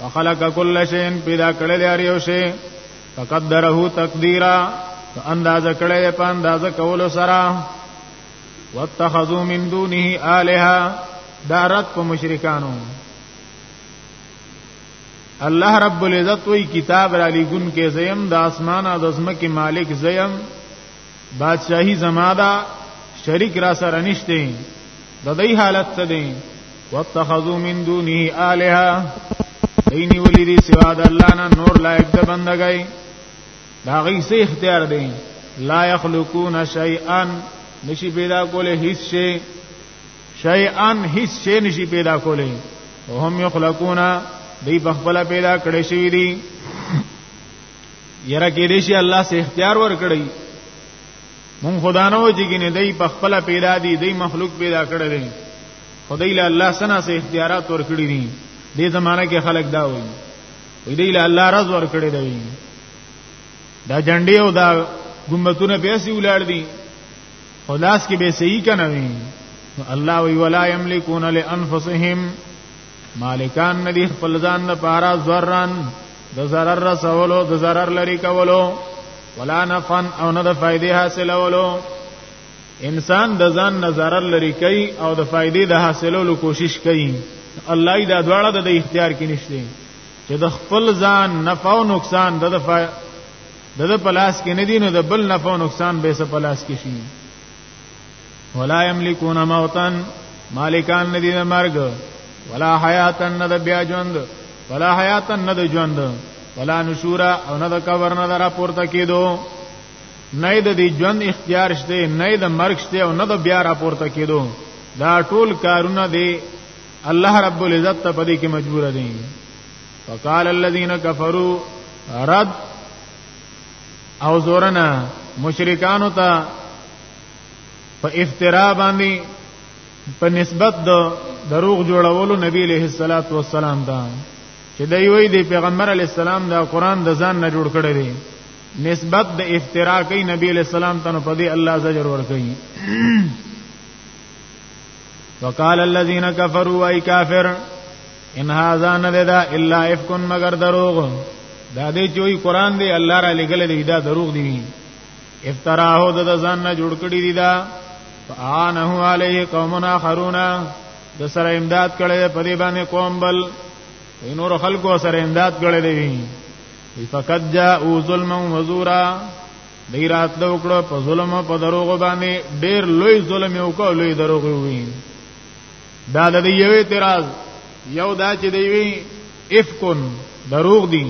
وخلق کل شین پیدا کړل یار یو شی فقدره تقدیرا اندازه کړل په اندازه کول سره واتخذوا من دونه الها دارت په مشرکانو الله رب العزت وی کتاب را لګون کې زیم د اسمانه د زمکه مالک زیم بادشاہی زما دا شریک را سره نشته د دې حالت څه دی واتخذوا من دونه الها دینی ولی دی سوا د الله نه نور لایق د بندګۍ دا غي سه اختیار دی لا یخلقون شیئا نشي پیدا کوله هیڅ شی شیئا هیڅ شی نشي پیدا کوله وهم یخلقون دی بخبل پیدا کړی شوی دی یره کې دې شي الله سه اختیار ور کړی مون خدا نه و چې ګنې دای په خپل پیدا دی دای مخلوق پیدا کړی دی خدای له الله سنا سه اختیارات ور کړی دي دې زمانہ کې خلک دا وایي دې له الله رز ور کړی دی دا جنډې او دا ګمبتونه پیسې ولاړ دي خلاص کې به صحیح کنه وي الله وی ولا یملکون لانفسهم مالکان ندی خپل ځان نه پارا زوران د zarar رسولو د zarar لري کولو ولا نفن او نه د فائدې حاصلولو انسان د ځان نه zarar لري کوي او د فائدې د حاصلولو کوشش کوي الله دا دواړه د اختیار کې نشته چې د خپل ځان نفع او نقصان د د پلاس کې نه دي نو د بل نفع او نقصان به سه پلاس کې شي ولا یملکون موتن مالکان ندی د مرګ ولا حیاتن ند بیا ژوند ولا حیاتن ند ژوند ولا نشورا او ند قبر ند را پورته کیدو نه د دې ژوند اختیار شته نه د مرګ شته او نه د بیا را پورته کیدو دا ټول کارونه دی الله رب العزت ته پدې کې مجبور دي وقال الذين كفروا رد او زورنا مشرکانو ته په افترا باندې په نسبت د دروغ جوړولو نبی علیہ الصلات والسلام دا چې دی وی دی پیغمبر علیہ السلام دا قران د ځان نه جوړ کړی دی نسبت د افترا کوي نبی علیہ السلام ته په دې الله زجر ور کوي وقال الذين كفروا اي كافر ان هذا نذدا الا افك مگر دروغ دا دې چې وی قران دی الله را لګل دی دا دروغ دی افتراه د ځان نه جوړ کړی دی دا فانه علیه قومنا خرون د سره امداد کړي په دې باندې قوم بل نور خلکو سره امداد کړي دی فقد جاءوا ظلما وزورا دی راتلو کړو په ظلم په دروغ باندې ډیر لوی ظلم یو کو لوی دروغ وی دا د یو اعتراض یو دا چې دی وی افکن دروغ دی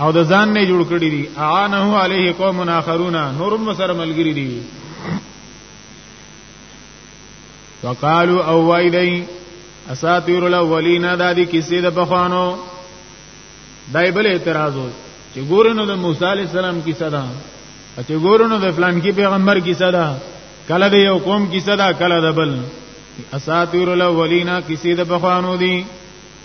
او د ځان نه جوړ کړی دي اعانه علیه قوم اخرون نورم سره ملګری دي وقالو او وایدای اساطیر الاولین دا دي کیسې د بخوانو دای بل اعتراض و چې ګورنو د موسی علی السلام کیسه ده چې ګورنو د فلان کی پیغمبر کیسه ده کله د یو قوم کیسه ده کله د بل اساطیر الاولین کیسې د بخوانو دي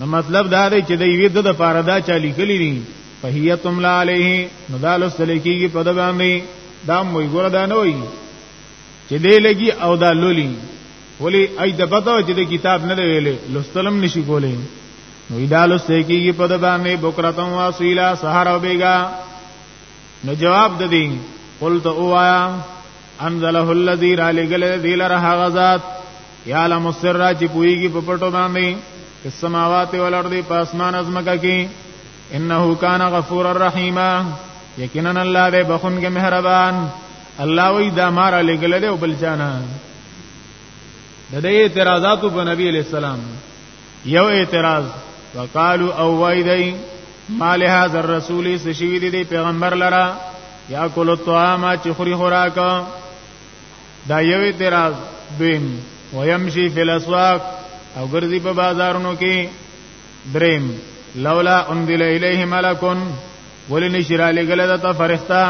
نو مطلب دا دی چې د یوې د لپاره دا چا لیکلی دي فهیتم لا علیه نو دا لوستل کېږي په د باندې دا موږ ګور دا نه وایي چې دې لګي او دا لولي ولی ای د پته چې د کتاب نه ویلې لستلم نشي کولې نو دا لسته کیږي په د باندې بکرتم واسیلا سحر او بیگا نو جواب د دې قلت اوایا انزله الذی را لګل ذیل رها غزاد یا لم سر چې پویږي په پټو باندې په سماوات او الارض په اسمان ازمکه کې انه کان غفور الرحیم یقینا الله دې بخون کې مهربان الله وی دا مار لګل دې او بل چانا د دې اعتراضات په نبی علی السلام یو اعتراض وقالو او وای دی مال هذا الرسول سشوی دی پیغمبر لرا یا کول الطعام چې خوري خوراک دا یو اعتراض دویم ويمشي فی الاسواق او ګرځي په بازارونو کې دریم لولا انزل الیه ملک ولنشرا لګل د فرښتہ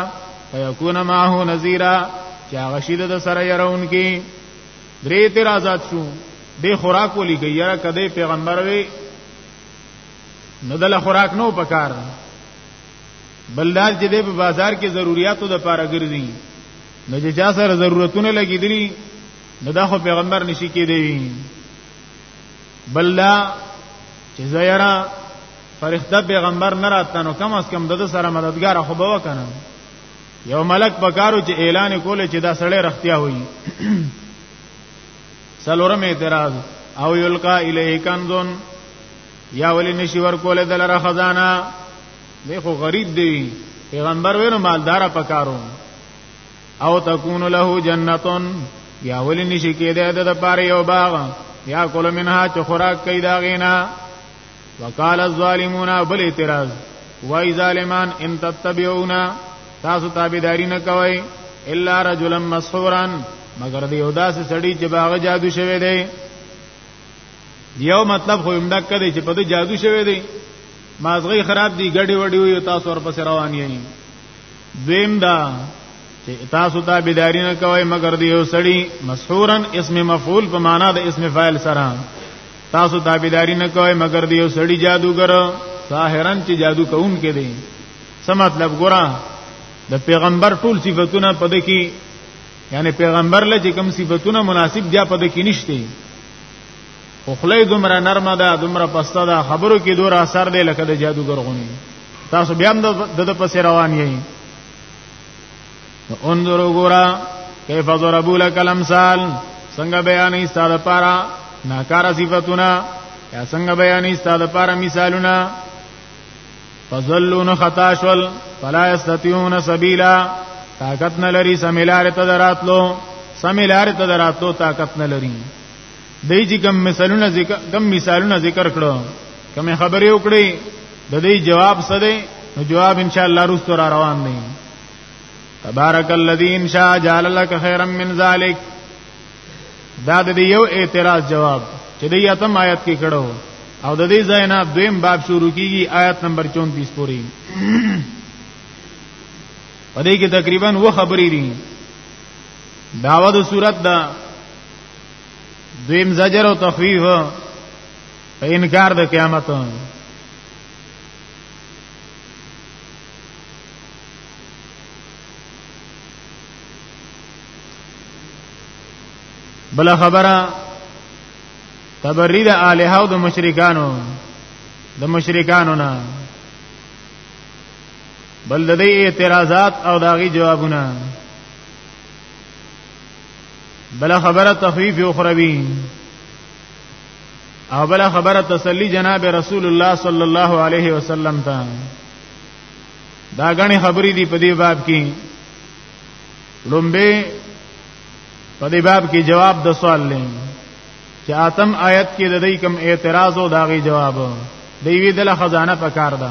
فیکون معه نذیرا چې هغه شیده د سره يرون کې درې اعتراضات شو به خوراک ولي کوي یا کده پیغمبر وي نو دل خوراک نو پکار بلدار چې د بازار کې ضرورتو د پاره ګرځي نو چې چا سره ضرورتونه لګیدلی نو دا خو پیغمبر نشي کېدی بل دا چې زیرا فرښتہ پیغمبر نه راته نو کم از کم د سره مددگار خو به وکنه یو ملک پکارو چې اعلان کوله چې دا سړی رختیا وایي سلورم اعتراض او یلقا الیه کنزون یا ولی نشي ورکول دلره خزانه دی خو غریب دی پیغمبر وینو مالدار پکارو او تكون له جنتون یا ولی نشی کېده د پاره یو باغ یا کول منها چې خوراک کوي دا غینا وقال الظالمون بل اعتراض وای ظالمان ان تتبعون تاسو تابعداري نه کوي الا رجلا مسحورا مگر دی یو داسې سړی چې باغ جادو شوی دی یو مطلب خو هم دک دی چې په دې جادو شوی دی مازغی خراب دی ګډي وډي وي تاسو ورپسې روان یې زم دا چې تاسو ته بيداری نه کوي مگر دی یو سړی مسحورن اسم مفعول په معنا د اسم فاعل سره تاسو ته بيداری نه کوي مگر دی یو سړی جادوګر ساحرن چې جادو کوون کې دی څه مطلب ګورا د پیغمبر ټول صفاتونه پد کې یعنی پیغمبر لږ کم صفاتونه مناسب دي پد کې نشته خو خلې دومره نرمه ده دومره پسته ده خبرو کې دور اثر دی لکه د جادوګر غونی تاسو بیا د د پس روان یې انظر ګورا کیف ضربوا لك الامثال څنګه بیان ایستاده پارا ناکاره صفاتونه یا څنګه بیان ایستاده پارا مثالونه فظلون خطاشل فلا یستطيعون سبیلا طاقت نه لري سمیلار ته دراتلو سمیلار ته دراتلو طاقت نه لري دای چې کوم مثالونه ذکر کوم مثالونه ذکر کړو کوم خبرې وکړي د دې جواب څه دی نو جواب ان شاء الله روز را روان دی تبارک الذی ان شاء جعل لك خيرا من ذلك دا د یو اعتراض جواب چې د یتم آیت کې کړو او د دې ځای نه دویم باب شروع کیږي آیت نمبر 34 پورې پدې کې تقریبا و خبرې دي داوا د صورت دا دویم زجر او تخویف په انکار د قیامت بل خبره تبرید الہ او د مشرکانو د مشرکانو نه بل د دې اعتراضات او داغي جوابونه بل خبره تخفیف اخروی او بل خبره تسلی جناب رسول الله صلی الله علیه وسلم ته دا غني خبرې دی په دې باب کې لومبه په دې باب کې جواب د سوال لې چې اتم آیت کې د دې کوم اعتراض او داغي جواب دی وی دله خزانه پکار ده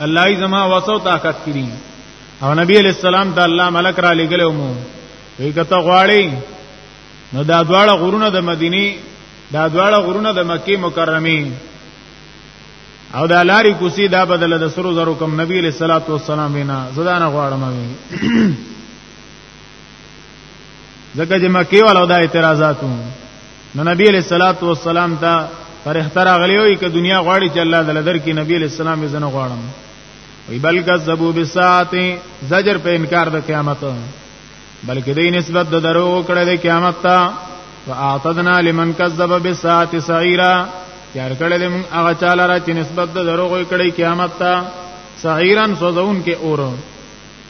الله ای زما وسو طاقت کړی او نبی علیہ السلام ته الله ملک را لګلو مو وی کته غواړي نو دا دواړه غرونه د مدینی دا دواړه غرونه د مکی مکرمه او دا لاری کوسی دا بدل د سرو زرو کم نبی علیہ الصلوۃ والسلام وینا زدان غواړم وی زکه چې مکی ولو دا اعتراضاتو نو نبی علیہ الصلوۃ والسلام ته پر اخترا غلیوي ک دنیا غواړي چې الله دل درکې نبی علیہ السلام یې زنه غواړم وی بل کذبوا بالساعه زجر په انکار د قیامت بلکې دې نسبت د درو کړه د قیامت ته واعتدنا لمن كذب بالساعه سعيرا تیار کړه دې موږ هغه چاله را چې نسبت د درو کړه قیامت ته سعيرا سوزون کې اور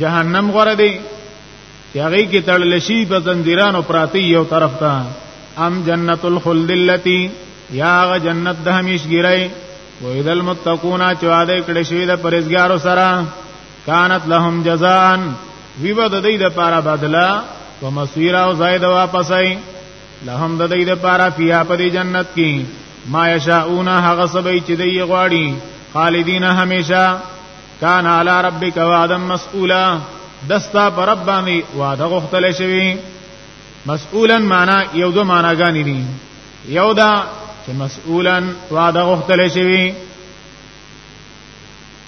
جهنم غره دی چې هغه کې تړل شي په زنجیرانو پراتی یو طرف ته ام جنت الخلد اللتی یا غ جنت د همیشګری و اذا المتقون چې وعده کړی شوی د پرېزګارو سره کانت لهم جزاء وی به د دې د پاره بدلا و مسیر او زائد واپس ای لهم د دې د پاره فیا په دې جنت کې ما یشاؤون هغه سبې چې دی غواړي خالدین همیشه کان علی ربک وعدا مسئولا دستا پر رب باندې وعده غختل شوی مسئولا معنا یو دو معنا غانی دي یو دا چې مسئولا وعده غختل شوی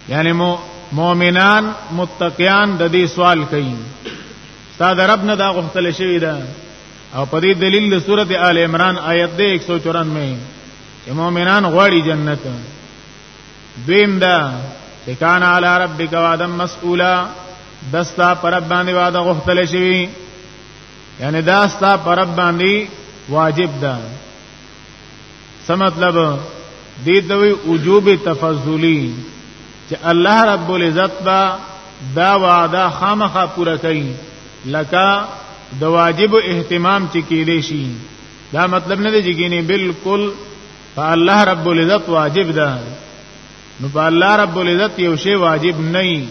یعنی مو مؤمنان متقیان د دې سوال کوي استاد رب نه دا غختل شوی دا او په دې دلیل د سورته آل عمران آیت 194 کې مؤمنان غواړي جنت دویم دا چې کان علی ربک وعدا مسئولا دستا پر باندې وعده غوښتل شوی یعنی داستا پر باندې واجب ده څه مطلب دې دوی وجوب تفضلی چې الله رب العزت با دا وعده خامخا پوره کوي لکه د واجب اهتمام چې کېدې شي دا مطلب نه دی چې ګینه بالکل په الله رب العزت واجب ده نو په الله رب العزت یو شی واجب نه ای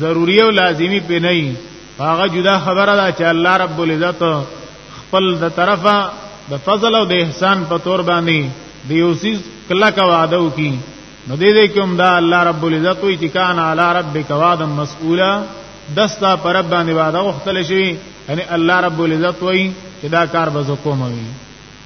ضروری او لازمی په نه ای هغه جدا خبره ده چې الله رب العزت خپل د طرفه د فضل او د احسان په تور باندې د یو سیز کله کا وعده وکي نو دې دې کوم دا الله رب العزت وی چې کان علی ربک وعدا مسئولا دستا پر رب باندې وعده وختل شي یعنی الله رب العزت وی چې دا کار به زکوم وي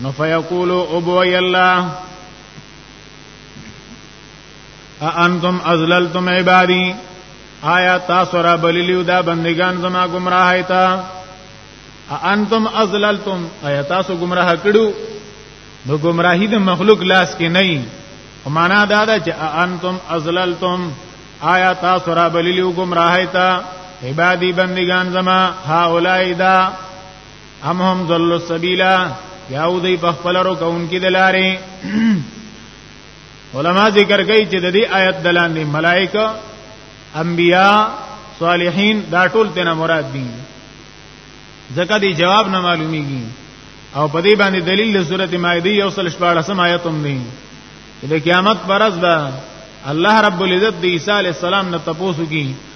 نو فیقولو ابوی الله انتم ازللتم عبادی آیا تاسو را بلیلیو دا بندگان زما گمراه ایتا انتم ازللتم آیا تاسو گمراه کړو نو گمراهی د مخلوق لاس کې نه او معنا دا ده چې انتم ازللتم آیا تاسو را بلیلیو گمراه ایتا عبادی بندگان زما ها اولای دا ام هم ذل السبیلا یا ودی په خپل رو کون کې دلارې علما ذکر کوي چې د دې آیت دلاندې ملائکه انبیا صالحین دا ټول تینا مراد دي ځکه دی جواب نه معلومیږي او په دې باندې دلیل د سورته مائده یو سل شپږم آیت هم دی د قیامت پرځ به الله رب العزت د عیسی علی السلام نه تپوسو کی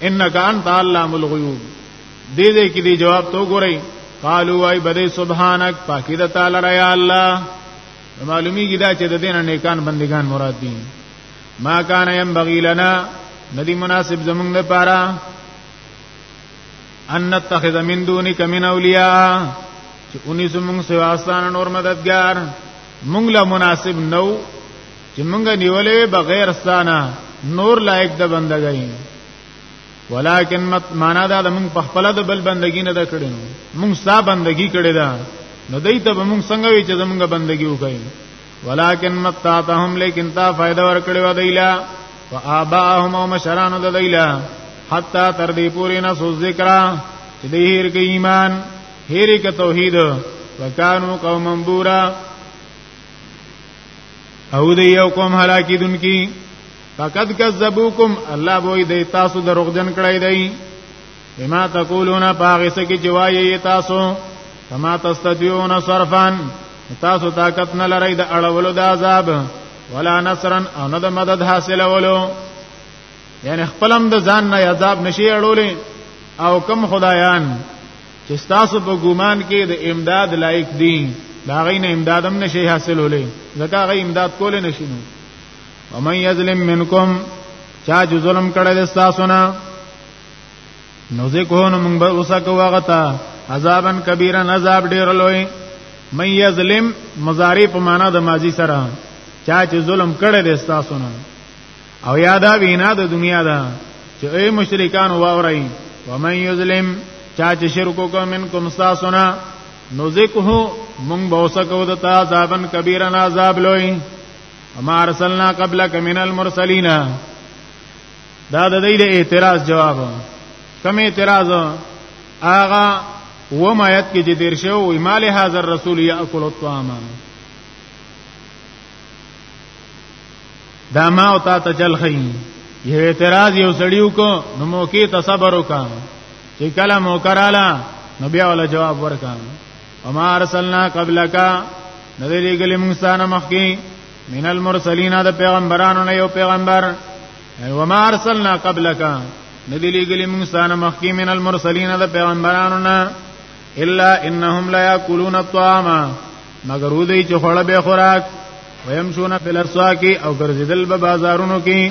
انک انت علام الغیوب دې دې کې دې جواب تو ګورئ قالو وای بده سبحانك پاکی د تعالی را یا الله معلومی کی دا چې د دین نیکان بندگان مراد دي ما کان یم بغی لنا ندی مناسب زمونږ لپاره ان نتخذ من دونک من اولیاء چې اونې زمونږ سواستان نور مددگار مونږ لا مناسب نو چې مونږه نیولې بغیر ستانه نور لایق د بندګۍ ولیکن مت معنا دا د مونږ په خپل د بل بندګی نه دا کړی نو مونږ ستا بندگی کړی دا نو دای ته مونږ څنګه وی چې زمونږ بندگی وکړي ولیکن مت تا ته هم لیکن تا فائدہ ورکړی و دیلا وآباهم او مشرانو د دیلا حتا تر دې پورې نه سو ذکر چې دې هیر کې ایمان هیر کې توحید وکانو قوم بورا او دی یو قوم هلاکی دن کی فقد کذبوکم الله بوئی دی تاسو دروغجن کړی دی بما تقولون پاغس کی جوای تاسو فما تستطيعون صرفا تاسو طاقت نه لرئ د اړولو د عذاب ولا نصرا او نه د مدد حاصلولو یعنی خپلم د ځان نه عذاب نشي اړولې او کم خدایان چې تاسو په ګومان کې د امداد لایق دي دا غي نه امداد هم نشي حاصلولې ځکه غي امداد کول نه شي نو ومن یظلم منکم چا چې ظلم کړی د تاسو نه نو ځکه نو موږ به اوسه کوغتا عذابن کبیرا عذاب ډیر لوی من یظلم مضارع په معنا د ماضی سره چا چې ظلم کړی د تاسو نه او یادا وینا د دنیا دا چې اے مشرکان واورئ ومن یظلم چا چې شرک وکړ منکم ساسنا نذقه مونږ به وسکو د تا عذابن کبیره عذاب لوی اما ارسلنا قبلک من المرسلین دا د دې اعتراض جواب کوم اعتراض آغا و ما یت کې چې دیر شو مال حاضر رسول یاکل الطعام دا ما او تا ته چل خي یو اعتراض یو سړیو کو نو موقع ته صبر وکا چې کله موکراله نو بیا ول جواب ورکا وما ارسلنا قبلک نذیر گلی موسی نه مخکی من المرسلین دا پیغمبرانو نه یو پیغمبر وما ارسلنا قبلک نذیر گلی موسی نه مخکی من المرسلین دا پیغمبرانو نه الا انهم لا یاکلون الطعام مگر ودی چې خړه به خوراک ويمشون فی الاسواق او ګرځیدل به بازارونو کې